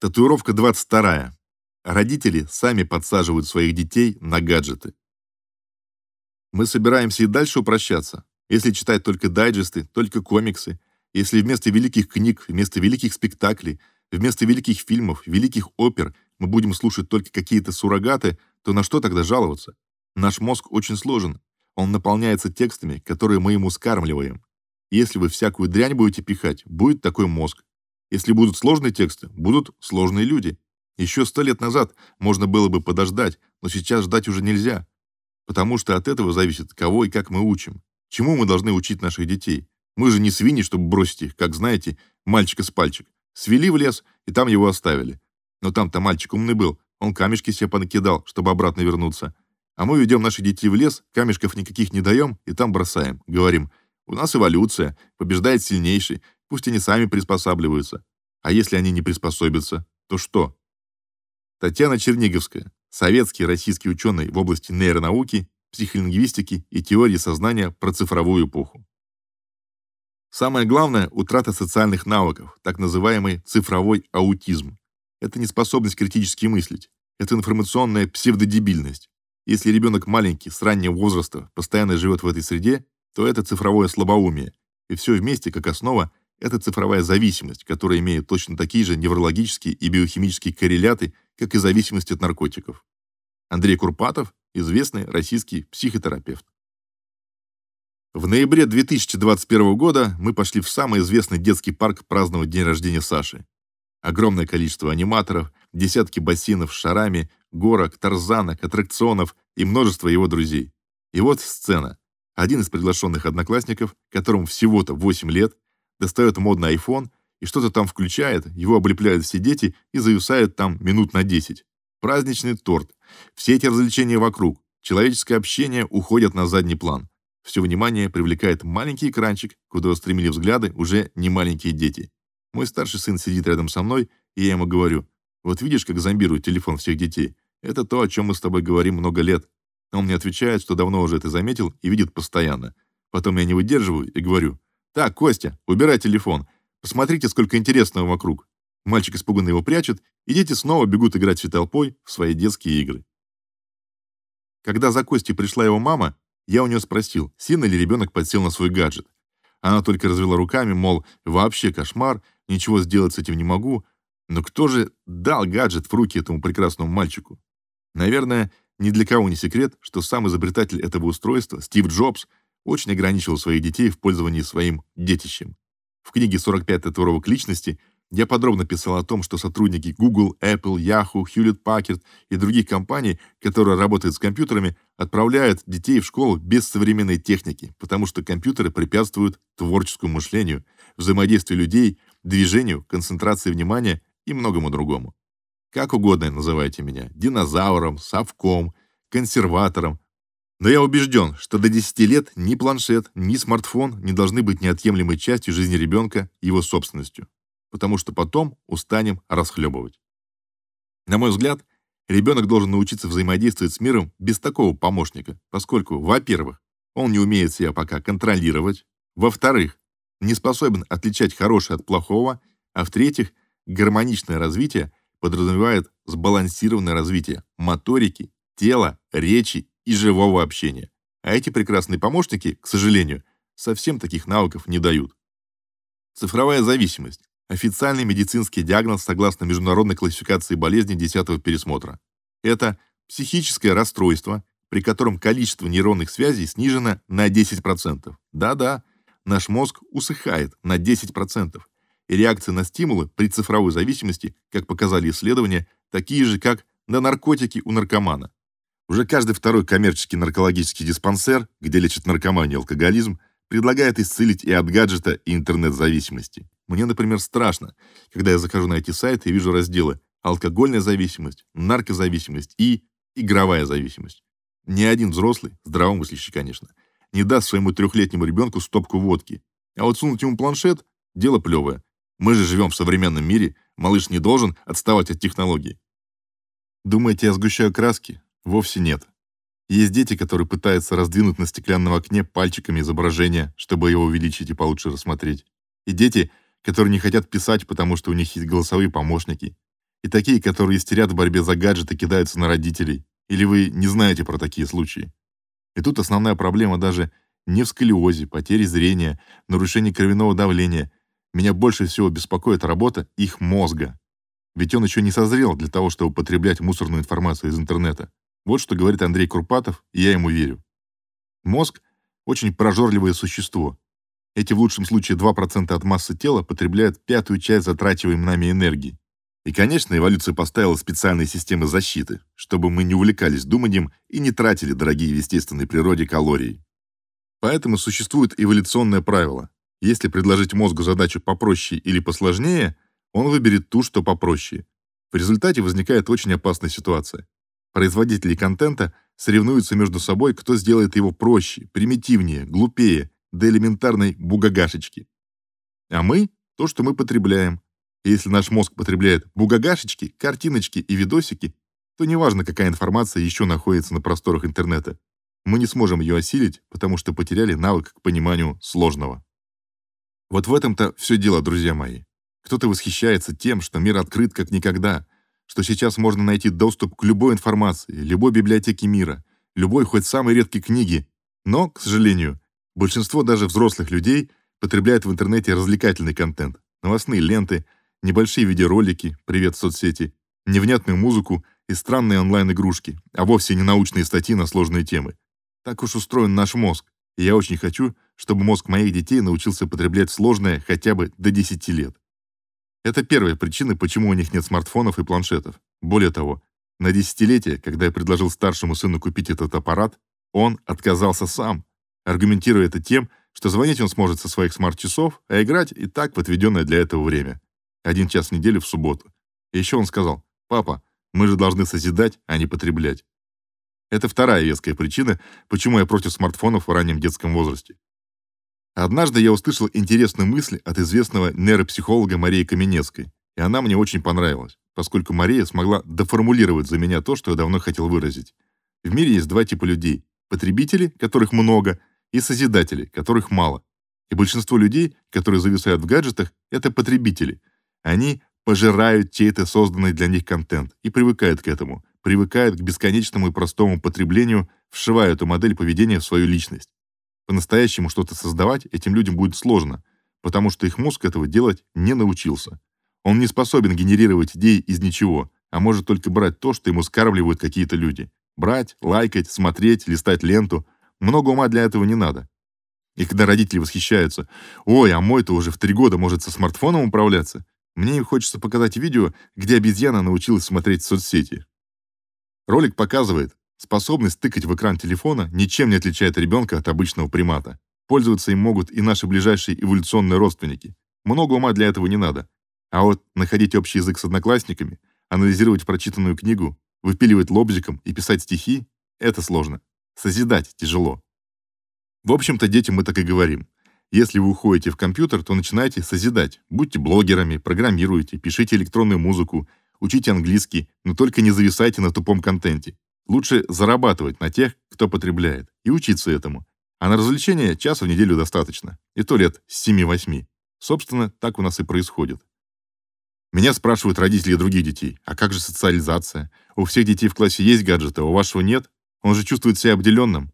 Татуировка 22. Родители сами подсаживают своих детей на гаджеты. Мы собираемся и дальше упрощаться. Если читать только дайджесты, только комиксы, если вместо великих книг, вместо великих спектаклей, вместо великих фильмов, великих опер мы будем слушать только какие-то суррогаты, то на что тогда жаловаться? Наш мозг очень сложен. Он наполняется текстами, которые мы ему скармливаем. Если вы всякую дрянь будете пихать, будет такой мозг. Если будут сложные тексты, будут сложные люди. Еще сто лет назад можно было бы подождать, но сейчас ждать уже нельзя. Потому что от этого зависит, кого и как мы учим. Чему мы должны учить наших детей? Мы же не свиньи, чтобы бросить их, как знаете, мальчика с пальчик. Свели в лес, и там его оставили. Но там-то мальчик умный был, он камешки себе понакидал, чтобы обратно вернуться. А мы ведем наших детей в лес, камешков никаких не даем и там бросаем. Говорим, у нас эволюция, побеждает сильнейший, пусть они сами приспосабливаются. А если они не приспособятся, то что? Татьяна Черниговская, советский российский ученый в области нейронауки, психолингвистики и теории сознания про цифровую эпоху. Самое главное утрата социальных навыков, так называемый цифровой аутизм. Это неспособность критически мыслить, это информационная псевдодебильность. Если ребенок маленький, с раннего возраста, постоянно живет в этой среде, то это цифровое слабоумие. И все вместе, как основа, это цифровая зависимость, которая имеет точно такие же неврологические и биохимические корреляты, как и зависимость от наркотиков. Андрей Курпатов, известный российский психотерапевт. В ноябре 2021 года мы пошли в самый известный детский парк праздновать день рождения Саши. Огромное количество аниматоров, десятки бассейнов с шарами, горок, тарзанок, аттракционов и множество его друзей. И вот сцена. Один из приглашенных одноклассников, которому всего-то 8 лет, достает модный iPhone и что-то там включает, его облепляют все дети и зависают там минут на 10. Праздничный торт. Все эти развлечения вокруг, человеческое общение уходят на задний план. Все внимание привлекает маленький экранчик, куда устремили взгляды уже не маленькие дети. Мой старший сын сидит рядом со мной, и я ему говорю: "Вот видишь, как зомбирует телефон всех детей. Это то, о чем мы с тобой говорим много лет". Он мне отвечает, что давно уже это заметил и видит постоянно. Потом я не выдерживаю и говорю: "Так, Костя, убирай телефон. Посмотрите, сколько интересного вокруг". Мальчик испуганно его прячет, и дети снова бегут играть всей толпой в свои детские игры. Когда за Костей пришла его мама, я у нее спросил, сильно ли ребенок подсел на свой гаджет. Она только развела руками, мол, вообще кошмар, ничего сделать с этим не могу. Но кто же дал гаджет в руки этому прекрасному мальчику? Наверное, ни для кого не секрет, что сам изобретатель этого устройства, Стив Джобс, очень ограничивал своих детей в пользовании своим детищем. В книге «45 татуировок личности» Я подробно писал о том, что сотрудники Google, Apple, Yahoo, Hewlett-Packard и других компаний, которые работают с компьютерами, отправляют детей в школу без современной техники, потому что компьютеры препятствуют творческому мышлению, взаимодействию людей, движению, концентрации внимания и многому другому. Как угодно называйте меня: динозавром, совком, консерватором. Но я убежден, что до 10 лет ни планшет, ни смартфон не должны быть неотъемлемой частью жизни ребенка, его собственностью потому что потом устанем расхлебывать. На мой взгляд, ребенок должен научиться взаимодействовать с миром без такого помощника, поскольку, во-первых, он не умеет себя пока контролировать, во-вторых, не способен отличать хорошее от плохого, а в-третьих, гармоничное развитие подразумевает сбалансированное развитие моторики, тела, речи и живого общения. А эти прекрасные помощники, к сожалению, совсем таких навыков не дают. Цифровая зависимость Официальный медицинский диагноз согласно международной классификации болезней 10-го пересмотра. Это психическое расстройство, при котором количество нейронных связей снижено на 10%. Да-да, наш мозг усыхает на 10%. И реакции на стимулы при цифровой зависимости, как показали исследования, такие же, как на наркотики у наркомана. Уже каждый второй коммерческий наркологический диспансер, где лечат наркоманию и алкоголизм, предлагает исцелить и от гаджета, и интернет-зависимости. Мне, например, страшно, когда я захожу на эти сайты и вижу разделы алкогольная зависимость, наркозависимость и игровая зависимость. Ни один взрослый, здравомыслящий, конечно, не даст своему трехлетнему ребенку стопку водки. А вот сунуть ему планшет дело плевое. Мы же живем в современном мире, малыш не должен отставать от технологий. Думаете, я сгущаю краски? Вовсе нет. Есть дети, которые пытаются раздвинуть на стеклянном окне пальчиками изображение, чтобы его увеличить и получше рассмотреть. И дети, которые не хотят писать, потому что у них есть голосовые помощники. и такие, которые истерят в борьбе за гаджеты, кидаются на родителей. Или вы не знаете про такие случаи? И тут основная проблема даже не в сколиозе, потере зрения, нарушении кровяного давления. Меня больше всего беспокоит работа их мозга. Ведь он еще не созрел для того, чтобы потреблять мусорную информацию из интернета. Вот что говорит Андрей Курпатов, и я ему верю. Мозг — очень прожорливое существо. Эти в лучшем случае 2% от массы тела потребляют пятую часть затрачиваемой нами энергии. И, конечно, эволюция поставила специальные системы защиты, чтобы мы не увлекались думанием и не тратили дорогие в естественной природе калории. Поэтому существует эволюционное правило. Если предложить мозгу задачу попроще или посложнее, он выберет ту, что попроще. В результате возникает очень опасная ситуация. Производители контента соревнуются между собой, кто сделает его проще, примитивнее, глупее, до элементарной бугагашечки. А мы — то, что мы потребляем, если наш мозг потребляет бугагашечки, картиночки и видосики, то неважно, какая информация еще находится на просторах интернета. Мы не сможем ее осилить, потому что потеряли навык к пониманию сложного. Вот в этом-то все дело, друзья мои. Кто-то восхищается тем, что мир открыт как никогда, что сейчас можно найти доступ к любой информации, любой библиотеке мира, любой хоть самой редкой книге. Но, к сожалению, большинство даже взрослых людей потребляют в интернете развлекательный контент, новостные ленты, небольшие видеоролики, привет соцсети, невнятную музыку и странные онлайн-игрушки, а вовсе не научные статьи на сложные темы. Так уж устроен наш мозг, и я очень хочу, чтобы мозг моих детей научился потреблять сложное хотя бы до 10 лет. Это первая причина, почему у них нет смартфонов и планшетов. Более того, на десятилетие, когда я предложил старшему сыну купить этот аппарат, он отказался сам, аргументируя это тем, что звонить он сможет со своих смарт-часов, а играть и так в отведенное для этого время один час в неделю в субботу. И еще он сказал, «Папа, мы же должны созидать, а не потреблять». Это вторая веская причина, почему я против смартфонов в раннем детском возрасте. Однажды я услышал интересную мысль от известного нейропсихолога Марии Каменецкой, и она мне очень понравилась, поскольку Мария смогла доформулировать за меня то, что я давно хотел выразить. В мире есть два типа людей: потребители, которых много, и созидатели, которых мало. И большинство людей, которые зависают в гаджетах, это потребители, они пожирают чей-то созданный для них контент и привыкают к этому, привыкают к бесконечному и простому потреблению, вшивая эту модель поведения в свою личность. По-настоящему что-то создавать этим людям будет сложно, потому что их мозг этого делать не научился. Он не способен генерировать идеи из ничего, а может только брать то, что ему скармливают какие-то люди. Брать, лайкать, смотреть, листать ленту. Много ума для этого не надо. И когда родители восхищаются, «Ой, а мой-то уже в три года может со смартфоном управляться», мне хочется показать видео, где обезьяна научилась смотреть соцсети. Ролик показывает, способность тыкать в экран телефона ничем не отличает ребенка от обычного примата. Пользоваться им могут и наши ближайшие эволюционные родственники. Много ума для этого не надо. А вот находить общий язык с одноклассниками, анализировать прочитанную книгу, выпиливать лобзиком и писать стихи это сложно. Созидать тяжело. В общем-то, детям мы так и говорим. Если вы уходите в компьютер, то начинайте созидать. Будьте блогерами, программируйте, пишите электронную музыку, учите английский, но только не зависайте на тупом контенте. Лучше зарабатывать на тех, кто потребляет, и учиться этому. А на развлечения часа в неделю достаточно. И то лет с 7-8. Собственно, так у нас и происходит. Меня спрашивают родители других детей: "А как же социализация? У всех детей в классе есть гаджеты, а у вашего нет? Он же чувствует себя обделенным».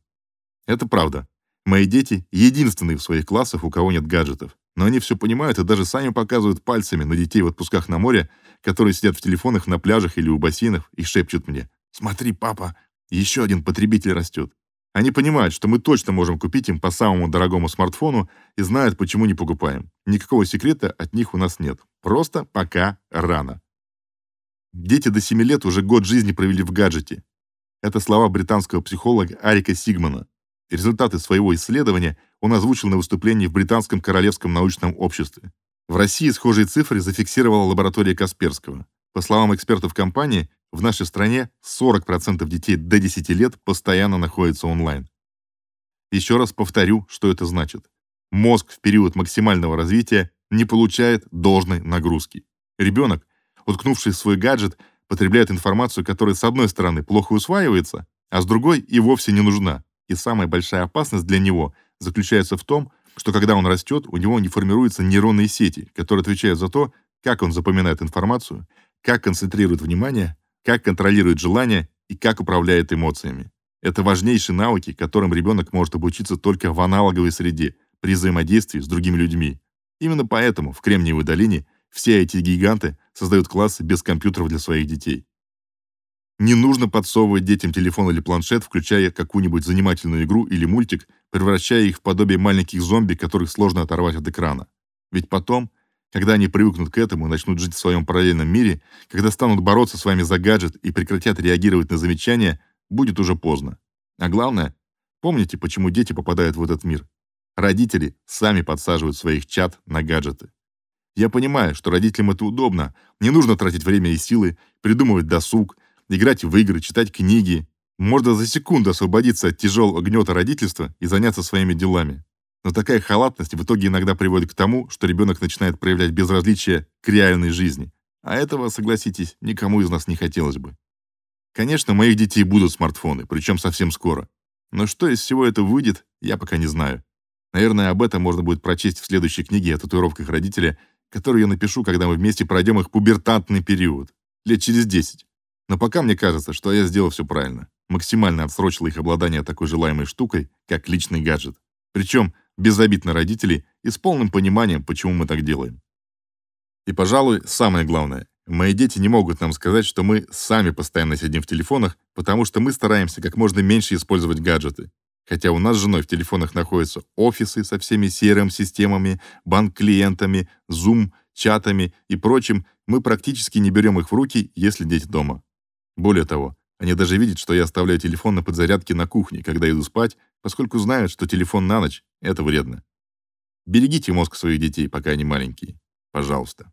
Это правда. Мои дети единственные в своих классах, у кого нет гаджетов. Но они все понимают и даже сами показывают пальцами на детей в отпусках на море, которые сидят в телефонах на пляжах или у бассейнов и шепчут мне: "Смотри, папа, еще один потребитель растет». Они понимают, что мы точно можем купить им по самому дорогому смартфону и знают, почему не покупаем. Никакого секрета от них у нас нет. Просто пока рано. Дети до 7 лет уже год жизни провели в гаджете. Это слова британского психолога Арика Сигмана. Результаты своего исследования он озвучил на выступлении в Британском королевском научном обществе. В России схожие цифры зафиксировала лаборатория Касперского. По словам экспертов компании, в нашей стране 40% детей до 10 лет постоянно находятся онлайн. Еще раз повторю, что это значит. Мозг в период максимального развития не получает должной нагрузки. Ребенок, уткнувший в свой гаджет, потребляет информацию, которая с одной стороны плохо усваивается, а с другой и вовсе не нужна. И самая большая опасность для него заключается в том, что когда он растет, у него не формируются нейронные сети, которые отвечают за то, как он запоминает информацию, как концентрирует внимание, как контролирует желания и как управляет эмоциями. Это важнейшие навыки, которым ребенок может обучиться только в аналоговой среде, при взаимодействии с другими людьми. Именно поэтому в Кремниевой долине все эти гиганты создают классы без компьютеров для своих детей. Не нужно подсовывать детям телефон или планшет, включая какую-нибудь занимательную игру или мультик, превращая их в подобие маленьких зомби, которых сложно оторвать от экрана. Ведь потом, когда они привыкнут к этому и начнут жить в своем параллельном мире, когда станут бороться с вами за гаджет и прекратят реагировать на замечания, будет уже поздно. А главное, помните, почему дети попадают в этот мир. Родители сами подсаживают своих чад на гаджеты. Я понимаю, что родителям это удобно. Не нужно тратить время и силы, придумывать досуг, играть в игры, читать книги. Можно за секунду освободиться от тяжелого гнета родительства и заняться своими делами. Но такая халатность в итоге иногда приводит к тому, что ребенок начинает проявлять безразличие к реальной жизни. А этого, согласитесь, никому из нас не хотелось бы. Конечно, у моих детей будут смартфоны, причем совсем скоро. Но что из всего этого выйдет, я пока не знаю. Наверное, об этом можно будет прочесть в следующей книге о татуировках родителя, которую я напишу, когда мы вместе пройдем их пубертантный период, лет через 10. Но пока мне кажется, что я сделал все правильно. Максимально отсрочил их обладание такой желаемой штукой, как личный гаджет. Причем без обид на родителей и с полным пониманием, почему мы так делаем. И, пожалуй, самое главное, мои дети не могут нам сказать, что мы сами постоянно сидим в телефонах, потому что мы стараемся как можно меньше использовать гаджеты. Хотя у нас с женой в телефонах находятся офисы со всеми CRM-системами, банк-клиентами, Zoom, чатами и прочим, мы практически не берем их в руки, если дети дома. Более того, они даже видят, что я оставляю телефон на подзарядке на кухне, когда иду спать, поскольку знают, что телефон на ночь — это вредно. Берегите мозг своих детей, пока они маленькие. Пожалуйста.